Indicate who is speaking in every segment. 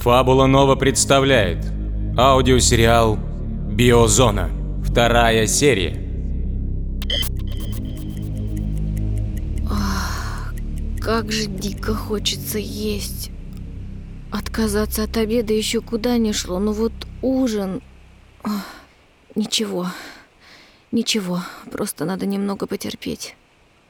Speaker 1: Фабула Нова представляет аудиосериал «Биозона». Вторая серия.
Speaker 2: Как же дико хочется есть. Отказаться от обеда еще куда не шло, но вот ужин... Ах, Ничего, ничего, просто надо немного потерпеть.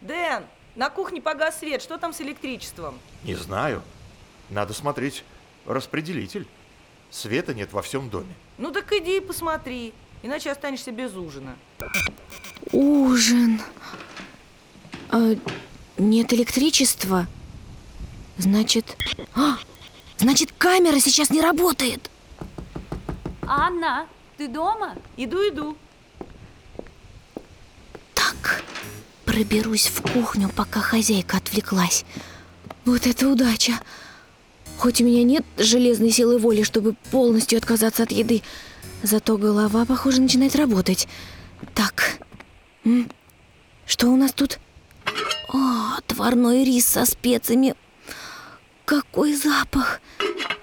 Speaker 3: Дэн, на кухне погас свет, что там с электричеством?
Speaker 4: Не знаю. Надо смотреть распределитель. Света нет во всем доме.
Speaker 3: Ну так иди и посмотри, иначе останешься без ужина.
Speaker 2: Ужин. А, нет электричества. Значит... А, значит, камера сейчас не работает.
Speaker 5: Анна, ты дома?
Speaker 3: Иду, иду.
Speaker 2: Так, проберусь в кухню, пока хозяйка отвлеклась. Вот это удача. Хоть у меня нет железной силы воли, чтобы полностью отказаться от еды, зато голова, похоже, начинает работать. Так, что у нас тут? О, отварной рис со специями. Какой запах!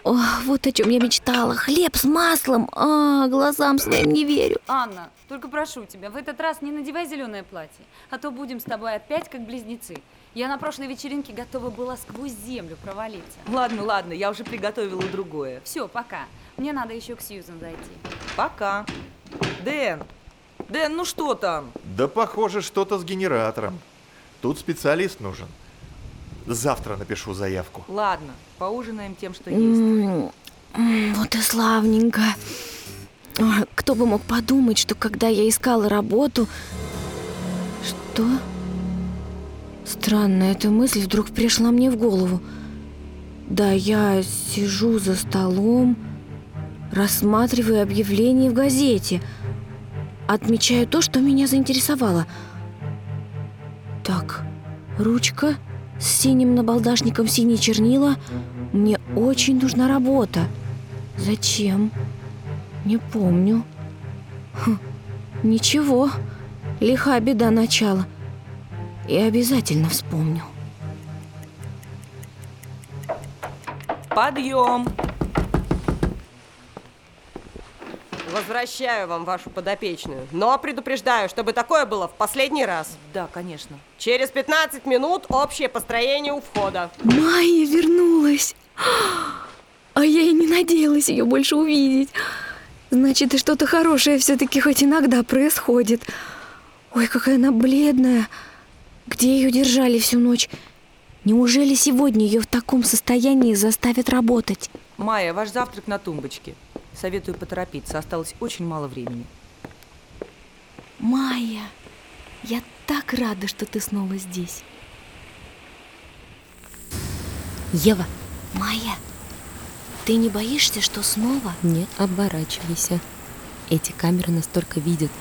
Speaker 2: О, вот о чем я мечтала. Хлеб с маслом. А, глазам своим не верю.
Speaker 5: Анна, только прошу тебя, в этот раз не надевай зеленое платье, а то будем с тобой опять как близнецы. Я на прошлой вечеринке готова была сквозь землю провалиться.
Speaker 3: Ладно, ладно, я уже приготовила другое.
Speaker 5: Все, пока. Мне надо еще к Сьюзан зайти.
Speaker 3: Пока. Дэн, Дэн, ну что там?
Speaker 4: Да похоже, что-то с генератором. Тут специалист нужен. Завтра напишу заявку.
Speaker 3: Ладно, поужинаем тем, что есть.
Speaker 2: Вот и славненько. Кто бы мог подумать, что когда я искала работу... Что? Странно, эта мысль вдруг пришла мне в голову. Да, я сижу за столом, рассматриваю объявление в газете, отмечаю то, что меня заинтересовало. Так, ручка с синим набалдашником синие чернила. Мне очень нужна работа. Зачем? Не помню. Хм, ничего. Лиха беда начала. И обязательно вспомню.
Speaker 3: Подъем.
Speaker 6: Возвращаю вам вашу подопечную, но предупреждаю, чтобы такое было в последний раз.
Speaker 3: Да, конечно.
Speaker 6: Через 15 минут общее построение у входа.
Speaker 2: Майя вернулась. А я и не надеялась ее больше увидеть. Значит, и что-то хорошее все-таки хоть иногда происходит. Ой, какая она бледная. Где ее держали всю ночь? Неужели сегодня ее в таком состоянии заставят работать?
Speaker 3: Майя, ваш завтрак на тумбочке. Советую поторопиться, осталось очень мало времени.
Speaker 2: Майя, я так рада, что ты снова здесь.
Speaker 7: Ева,
Speaker 2: Майя, ты не боишься, что снова?
Speaker 7: не оборачивайся. Эти камеры настолько видят,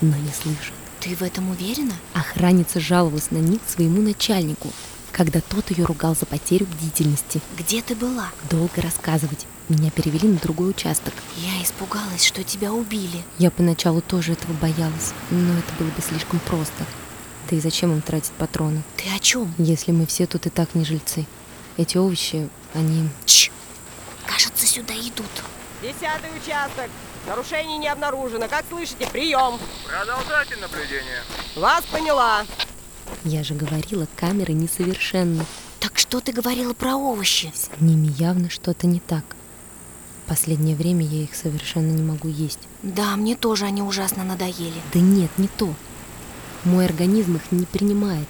Speaker 7: но не слышат.
Speaker 2: Ты в этом уверена?
Speaker 7: Охранница жаловалась на них своему начальнику, когда тот ее ругал за потерю бдительности.
Speaker 2: Где ты была?
Speaker 7: Долго рассказывать. Меня перевели на другой участок.
Speaker 2: Я испугалась, что тебя убили.
Speaker 7: Я поначалу тоже этого боялась, но это было бы слишком просто. Да и зачем им тратить патроны,
Speaker 2: Ты о чем?
Speaker 7: если мы все тут и так не жильцы? Эти овощи, они...
Speaker 2: Чш! Кажется, сюда идут.
Speaker 6: Десятый участок. Нарушений не обнаружено. Как слышите, прием.
Speaker 8: Продолжайте наблюдение.
Speaker 6: Вас поняла.
Speaker 7: Я же говорила, камеры несовершенны.
Speaker 2: Так что ты говорила про овощи?
Speaker 7: С ними явно что-то не так. Последнее время я их совершенно не могу есть.
Speaker 2: Да, мне тоже они ужасно надоели.
Speaker 7: Да нет, не то. Мой организм их не принимает.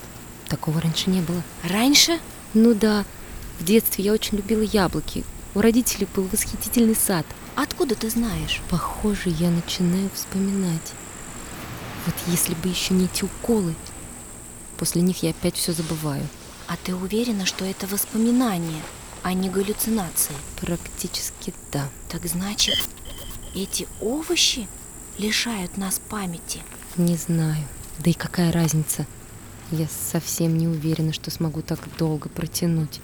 Speaker 7: Такого раньше не было.
Speaker 2: Раньше?
Speaker 7: Ну да, в детстве я очень любила яблоки. У родителей был восхитительный сад.
Speaker 2: Откуда ты знаешь?
Speaker 7: Похоже, я начинаю вспоминать. Вот если бы еще не эти уколы. После них я опять все забываю.
Speaker 2: А ты уверена, что это воспоминания, а не галлюцинации?
Speaker 7: Практически да.
Speaker 2: Так значит, эти овощи лишают нас памяти?
Speaker 7: Не знаю. Да и какая разница? Я совсем не уверена, что смогу так долго протянуть.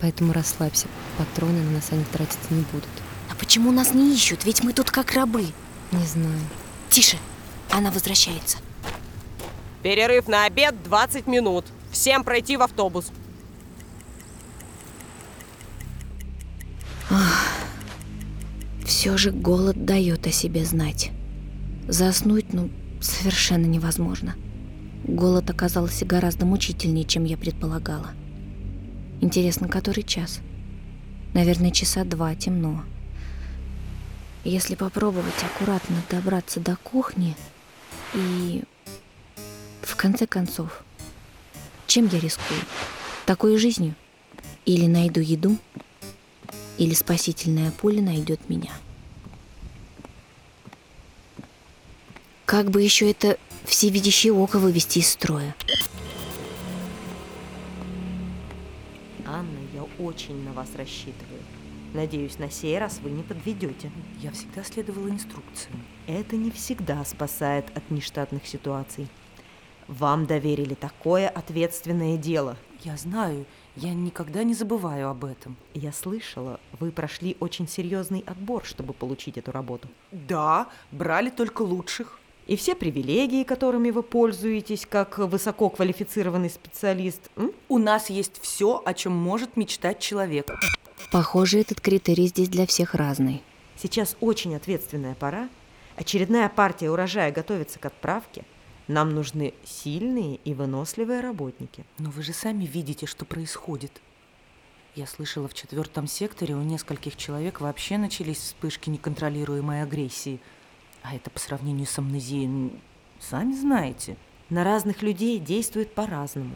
Speaker 7: Поэтому расслабься. Патроны на нас они тратиться не будут.
Speaker 2: А почему нас не ищут? Ведь мы тут как рабы.
Speaker 7: Не знаю.
Speaker 2: Тише, она возвращается.
Speaker 6: Перерыв на обед 20 минут. Всем пройти в автобус.
Speaker 2: Все же голод дает о себе знать. Заснуть, ну, совершенно невозможно. Голод оказался гораздо мучительнее, чем я предполагала. Интересно, который час? Наверное, часа два, темно. Если попробовать аккуратно добраться до кухни и... В конце концов, чем я рискую? Такой жизнью? Или найду еду, или спасительное поле найдет меня. Как бы еще это всевидящее око вывести из строя?
Speaker 6: Анна, я очень на вас рассчитываю. Надеюсь, на сей раз вы не подведете.
Speaker 3: Я всегда следовала инструкциям.
Speaker 6: Это не всегда спасает от нештатных ситуаций. Вам доверили такое ответственное дело.
Speaker 3: Я знаю, я никогда не забываю об этом.
Speaker 6: Я слышала, вы прошли очень серьезный отбор, чтобы получить эту работу.
Speaker 3: Да, брали только лучших.
Speaker 6: И все привилегии, которыми вы пользуетесь, как высококвалифицированный специалист, м?
Speaker 3: У нас есть все, о чем может мечтать человек.
Speaker 2: Похоже, этот критерий здесь для всех разный.
Speaker 6: Сейчас очень ответственная пора. Очередная партия урожая готовится к отправке. Нам нужны сильные и выносливые работники.
Speaker 3: Но вы же сами видите, что происходит. Я слышала, в четвертом секторе у нескольких человек вообще начались вспышки неконтролируемой агрессии. А это по сравнению с амнезией, ну, сами знаете.
Speaker 6: На разных людей действует по-разному.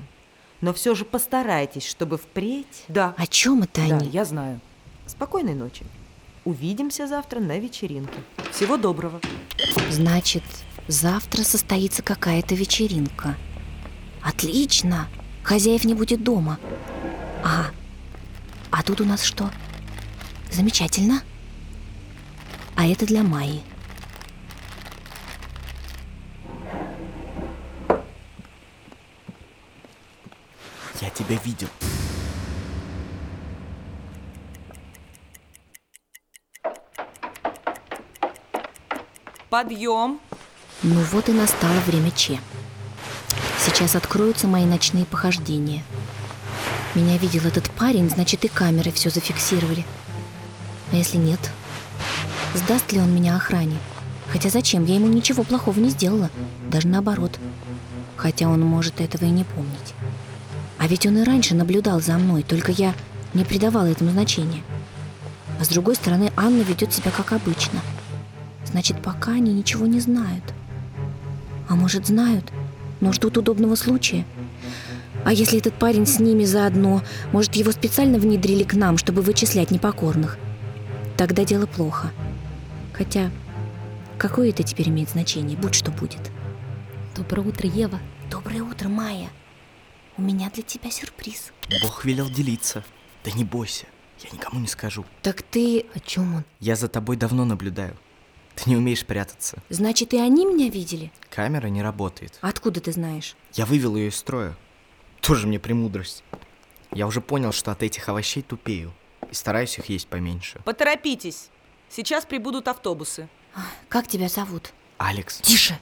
Speaker 6: Но все же постарайтесь, чтобы впредь...
Speaker 3: Да,
Speaker 2: О чем это
Speaker 3: да,
Speaker 2: они?
Speaker 3: я знаю.
Speaker 6: Спокойной ночи. Увидимся завтра на вечеринке.
Speaker 3: Всего доброго.
Speaker 2: Значит, завтра состоится какая-то вечеринка. Отлично! Хозяев не будет дома. Ага. А тут у нас что? Замечательно. А это для Майи.
Speaker 9: Тебя видел.
Speaker 3: Подъем.
Speaker 2: Ну вот и настало время Че. Сейчас откроются мои ночные похождения. Меня видел этот парень, значит и камеры все зафиксировали. А если нет? Сдаст ли он меня охране? Хотя зачем? Я ему ничего плохого не сделала. Даже наоборот. Хотя он может этого и не помнить. А ведь он и раньше наблюдал за мной, только я не придавала этому значения. А с другой стороны, Анна ведет себя как обычно. Значит, пока они ничего не знают. А может, знают, но ждут удобного случая. А если этот парень с ними заодно, может, его специально внедрили к нам, чтобы вычислять непокорных? Тогда дело плохо. Хотя, какое это теперь имеет значение? Будь что будет.
Speaker 7: Доброе утро, Ева.
Speaker 2: Доброе утро, Майя. У меня для тебя сюрприз.
Speaker 9: Бог велел делиться. Да не бойся, я никому не скажу.
Speaker 2: Так ты...
Speaker 7: О чем он?
Speaker 9: Я за тобой давно наблюдаю. Ты не умеешь прятаться.
Speaker 2: Значит, и они меня видели?
Speaker 9: Камера не работает.
Speaker 2: Откуда ты знаешь?
Speaker 9: Я вывел ее из строя. Тоже мне премудрость. Я уже понял, что от этих овощей тупею. И стараюсь их есть поменьше.
Speaker 3: Поторопитесь. Сейчас прибудут автобусы.
Speaker 2: Как тебя зовут?
Speaker 9: Алекс,
Speaker 2: Тише!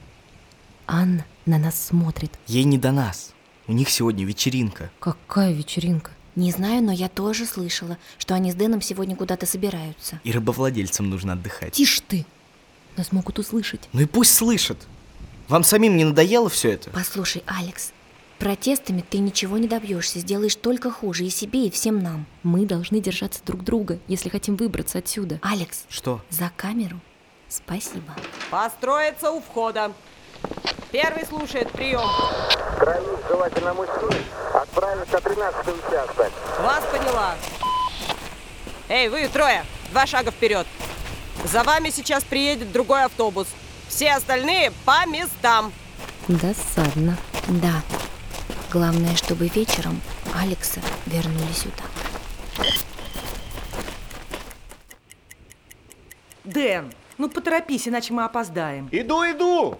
Speaker 7: Анна на нас смотрит.
Speaker 9: ей не до нас. У них сегодня вечеринка.
Speaker 7: Какая вечеринка?
Speaker 2: Не знаю, но я тоже слышала, что они с Дэном сегодня куда-то собираются.
Speaker 9: И рыбовладельцам нужно отдыхать.
Speaker 7: Тише ты! Нас могут услышать.
Speaker 9: Ну и пусть слышат. Вам самим не надоело все это?
Speaker 2: Послушай, Алекс, протестами ты ничего не добьешься, сделаешь только хуже и себе, и всем нам.
Speaker 7: Мы должны держаться друг друга, если хотим выбраться отсюда.
Speaker 2: Алекс,
Speaker 9: Что?
Speaker 2: за камеру спасибо.
Speaker 6: Построиться у входа. Первый слушает прием.
Speaker 8: Крайний желательно мужчин. Отправить на 13 участок.
Speaker 6: Вас поняла. Эй, вы трое, два шага вперед. За вами сейчас приедет другой автобус. Все остальные по местам.
Speaker 7: Досадно.
Speaker 2: Да. Главное, чтобы вечером Алекса вернули сюда.
Speaker 3: Дэн, ну поторопись, иначе мы опоздаем.
Speaker 4: Иду, иду!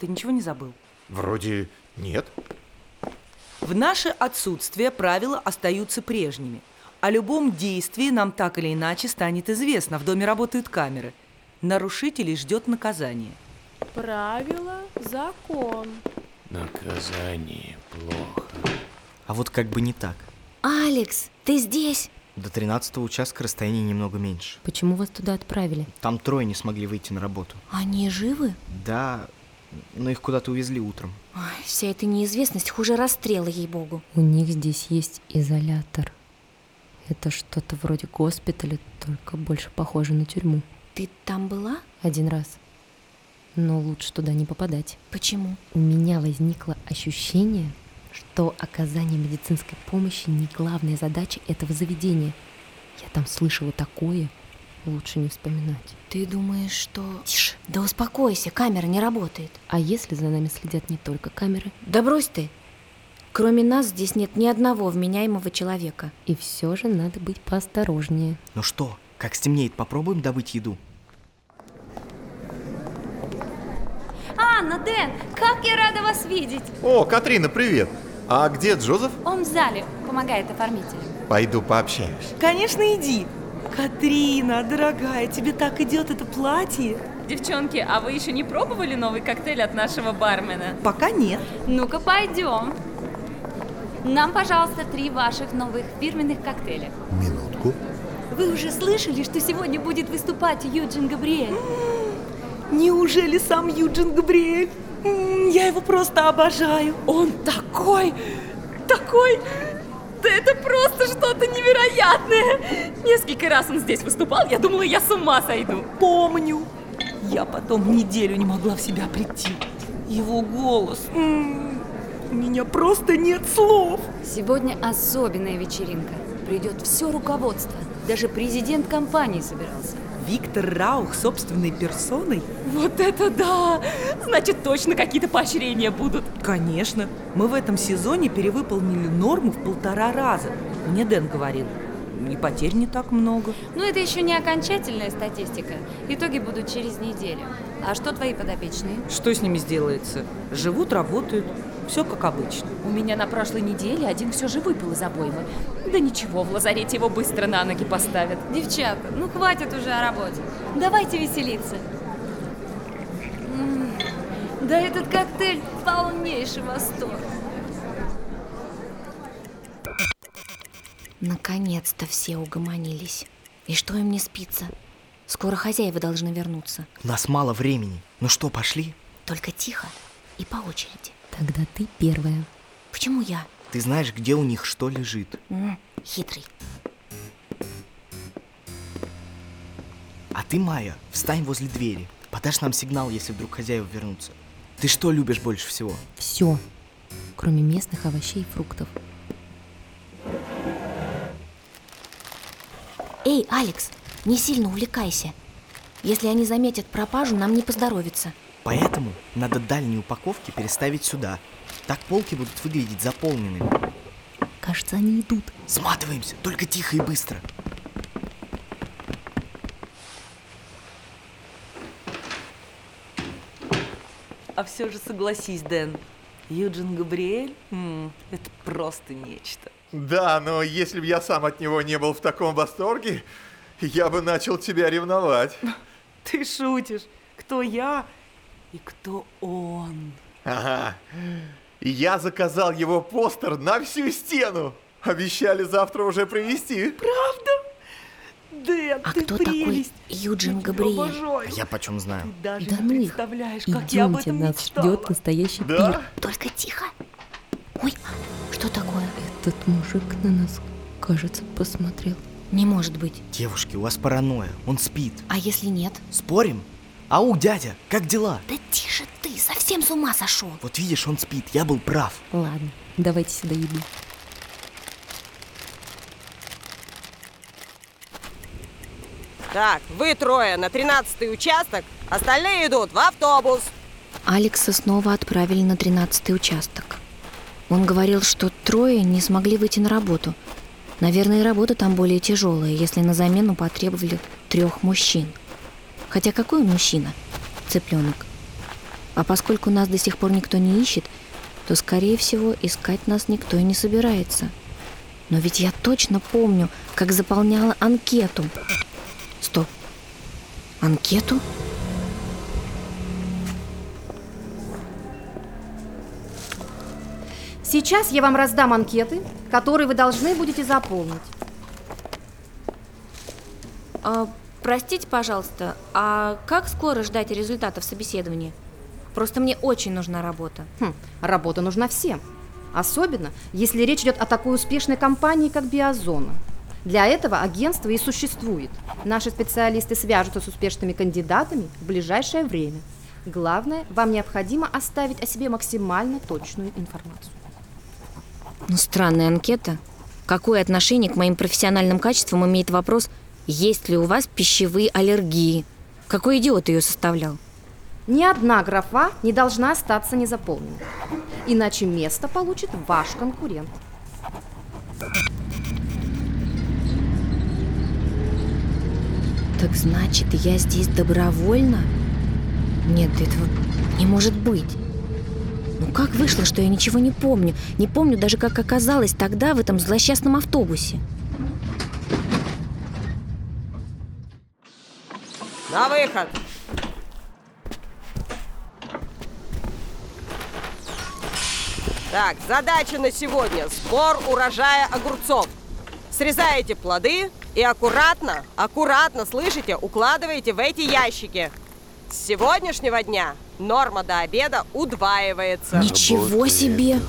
Speaker 3: Ты ничего не забыл?
Speaker 4: Вроде нет.
Speaker 3: В наше отсутствие правила остаются прежними. О любом действии нам так или иначе станет известно. В доме работают камеры. Нарушителей ждет наказание.
Speaker 10: Правило – закон.
Speaker 1: Наказание плохо.
Speaker 9: А вот как бы не так.
Speaker 2: Алекс, ты здесь?
Speaker 9: До 13 участка расстояние немного меньше.
Speaker 7: Почему вас туда отправили?
Speaker 9: Там трое не смогли выйти на работу.
Speaker 2: Они живы?
Speaker 9: Да, но их куда-то увезли утром.
Speaker 2: Ой, вся эта неизвестность хуже расстрела, ей-богу.
Speaker 7: У них здесь есть изолятор. Это что-то вроде госпиталя, только больше похоже на тюрьму.
Speaker 2: Ты там была?
Speaker 7: Один раз. Но лучше туда не попадать.
Speaker 2: Почему?
Speaker 7: У меня возникло ощущение, что оказание медицинской помощи не главная задача этого заведения. Я там слышала такое, лучше не вспоминать.
Speaker 2: Ты думаешь, что... Тише, да успокойся, камера не работает.
Speaker 7: А если за нами следят не только камеры?
Speaker 2: Да брось ты. Кроме нас здесь нет ни одного вменяемого человека.
Speaker 7: И все же надо быть поосторожнее.
Speaker 9: Ну что, как стемнеет, попробуем добыть еду?
Speaker 5: Анна, Дэн, как я рада вас видеть!
Speaker 4: О, Катрина, привет. А где Джозеф?
Speaker 5: Он в зале, помогает оформителю.
Speaker 4: Пойду пообщаюсь.
Speaker 3: Конечно, иди. Катрина, дорогая, тебе так идет это платье.
Speaker 5: Девчонки, а вы еще не пробовали новый коктейль от нашего бармена?
Speaker 3: Пока нет.
Speaker 5: Ну-ка, пойдем. Нам, пожалуйста, три ваших новых фирменных коктейля.
Speaker 4: Минутку.
Speaker 5: Вы уже слышали, что сегодня будет выступать Юджин Габриэль?
Speaker 3: Неужели сам Юджин Габриэль? Я его просто обожаю.
Speaker 5: Он такой, такой... Да это просто что-то невероятное! Несколько раз он здесь выступал, я думала, я с ума сойду.
Speaker 3: Помню. Я потом неделю не могла в себя прийти. Его голос. м, У меня просто нет слов.
Speaker 5: Сегодня особенная вечеринка. Придет все руководство. Даже президент компании собирался.
Speaker 3: Виктор Раух собственной персоной?
Speaker 5: Вот это да! Значит, точно какие-то поощрения будут.
Speaker 3: Конечно. Мы в этом сезоне перевыполнили норму в полтора раза. Мне Дэн говорил. И потерь не так много.
Speaker 5: Но это еще не окончательная статистика. Итоги будут через неделю. А что твои подопечные?
Speaker 3: Что с ними сделается? Живут, работают. Все как обычно.
Speaker 5: У меня на прошлой неделе один все же выпал из обоймы. Да ничего, в лазарете его быстро на ноги поставят. Девчата, ну хватит уже о работе. Давайте веселиться. М, Да этот коктейль полнейший восторг.
Speaker 2: Наконец-то все угомонились. И что им не спится? Скоро хозяева должны вернуться.
Speaker 9: У нас мало времени. Ну что, пошли?
Speaker 2: Только тихо и по очереди.
Speaker 7: Тогда ты первая.
Speaker 2: Почему я?
Speaker 9: Ты знаешь, где у них что лежит.
Speaker 2: Хитрый.
Speaker 9: А ты, Майя, встань возле двери. Подашь нам сигнал, если вдруг хозяева вернутся. Ты что любишь больше всего?
Speaker 7: Все, кроме местных овощей и фруктов.
Speaker 2: Эй, Алекс, не сильно увлекайся. Если они заметят пропажу, нам не поздоровится.
Speaker 9: Поэтому надо дальние упаковки переставить сюда. Так полки будут выглядеть заполненными.
Speaker 7: Кажется, они идут.
Speaker 9: Сматываемся, только тихо и быстро.
Speaker 3: А все же согласись, Дэн. Юджин Габриэль? М, это просто нечто.
Speaker 4: Да, но если бы я сам от него не был в таком восторге, я бы начал тебя ревновать.
Speaker 3: Ты шутишь. Кто я и кто он?
Speaker 4: Ага. Я заказал его постер на всю стену. Обещали завтра уже привезти.
Speaker 3: Правда? Дэн,
Speaker 2: А
Speaker 3: ты
Speaker 2: кто такой
Speaker 3: прелесть.
Speaker 2: Юджин
Speaker 3: Я тебя
Speaker 2: Габриэль?
Speaker 3: обожаю.
Speaker 9: Я почем знаю?
Speaker 3: Ты даже
Speaker 7: Да
Speaker 3: не
Speaker 7: ну их.
Speaker 3: представляешь, как я об
Speaker 7: Идемте,
Speaker 3: этом
Speaker 7: нас
Speaker 3: мечтала.
Speaker 7: ждет настоящий пир.
Speaker 4: Да?
Speaker 2: Только тихо. Ой, что такое?
Speaker 7: Этот мужик на нас, кажется, посмотрел.
Speaker 2: Не может быть.
Speaker 9: Девушки, у вас паранойя. Он спит.
Speaker 2: А если нет?
Speaker 9: Спорим? Ау, дядя, как дела?
Speaker 2: Да тише ты, совсем с ума сошел.
Speaker 9: Вот видишь, он спит. Я был прав.
Speaker 7: Ладно, давайте сюда еду.
Speaker 6: Так, вы трое на 13 участок, остальные идут в автобус.
Speaker 2: Алекса снова отправили на 13 участок. Он говорил, что трое не смогли выйти на работу. Наверное, работа там более тяжелая, если на замену потребовали трех мужчин. Хотя какой он мужчина? Цыпленок. А поскольку нас до сих пор никто не ищет, то, скорее всего, искать нас никто и не собирается. Но ведь я точно помню, как заполняла анкету. Стоп. Анкету?
Speaker 11: Сейчас я вам раздам анкеты, которые вы должны будете заполнить.
Speaker 2: А, простите, пожалуйста, а как скоро ждать результатов собеседования? Просто мне очень нужна работа.
Speaker 11: Хм, работа нужна всем. Особенно, если речь идет о такой успешной компании, как Биозона. Для этого агентство и существует. Наши специалисты свяжутся с успешными кандидатами в ближайшее время. Главное, вам необходимо оставить о себе максимально точную информацию.
Speaker 2: Ну, странная анкета. Какое отношение к моим профессиональным качествам имеет вопрос, есть ли у вас пищевые аллергии? Какой идиот ее составлял?
Speaker 11: Ни одна графа не должна остаться незаполненной. Иначе место получит ваш конкурент.
Speaker 2: Так значит, я здесь добровольно? Нет, этого не может быть. Ну как вышло, что я ничего не помню? Не помню даже, как оказалось тогда в этом злосчастном автобусе.
Speaker 6: На выход! Так, задача на сегодня – сбор урожая огурцов. Срезаете плоды и аккуратно, аккуратно, слышите, укладываете в эти ящики. С сегодняшнего дня норма до обеда удваивается.
Speaker 2: Ничего себе!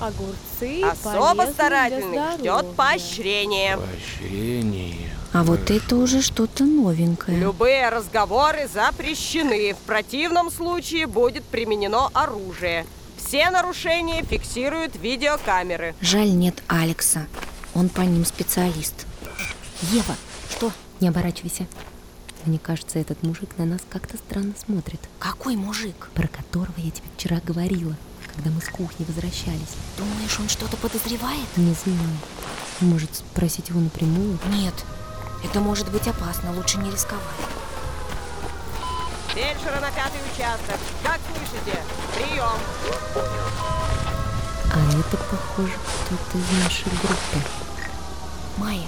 Speaker 10: Огурцы
Speaker 6: Особо старательных ждет поощрение.
Speaker 1: Поощрение.
Speaker 2: А вот это уже что-то новенькое.
Speaker 6: Любые разговоры запрещены. В противном случае будет применено оружие. Все нарушения фиксируют видеокамеры.
Speaker 2: Жаль, нет Алекса. Он по ним специалист.
Speaker 7: Ева, что? Не оборачивайся. Мне кажется, этот мужик на нас как-то странно смотрит.
Speaker 2: Какой мужик?
Speaker 7: Про которого я тебе вчера говорила, когда мы с кухни возвращались.
Speaker 2: Думаешь, он что-то подозревает?
Speaker 7: Не знаю. Может, спросить его напрямую?
Speaker 2: Нет. Это может быть опасно, лучше не рисковать.
Speaker 6: Фельдшера на пятый участок. Как слышите? Прием.
Speaker 7: А это, похоже, кто-то из нашей группы.
Speaker 2: Майя,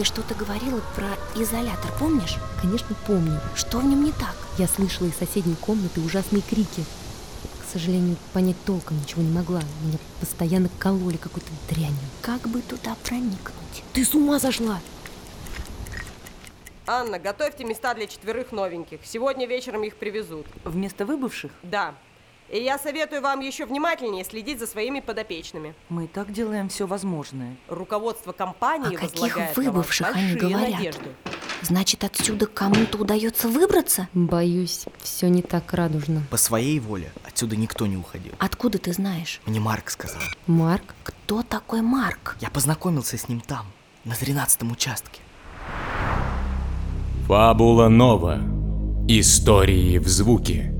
Speaker 2: ты что-то говорила про изолятор, помнишь?
Speaker 7: Конечно, помню.
Speaker 2: Что в нем не так?
Speaker 7: Я слышала из соседней комнаты ужасные крики. К сожалению, понять толком ничего не могла. Меня постоянно кололи какой-то дрянью.
Speaker 2: Как бы туда проникнуть?
Speaker 7: Ты с ума сошла!
Speaker 6: Анна, готовьте места для четверых новеньких. Сегодня вечером их привезут.
Speaker 3: Вместо выбывших
Speaker 6: Да. И я советую вам еще внимательнее следить за своими подопечными.
Speaker 3: мы и так делаем все возможное.
Speaker 6: Руководство компании
Speaker 2: О каких
Speaker 6: возлагает на вас
Speaker 2: выбывших они
Speaker 6: большие
Speaker 2: говорят?
Speaker 6: надежды.
Speaker 2: Значит, отсюда кому-то удается выбраться?
Speaker 7: Боюсь, все не так радужно.
Speaker 9: По своей воле отсюда никто не уходил.
Speaker 2: Откуда ты знаешь?
Speaker 9: Мне Марк сказал.
Speaker 7: Марк?
Speaker 2: Кто такой Марк?
Speaker 9: Я познакомился с ним там, на 13 участке.
Speaker 1: Фабула Нова. Истории в звуке.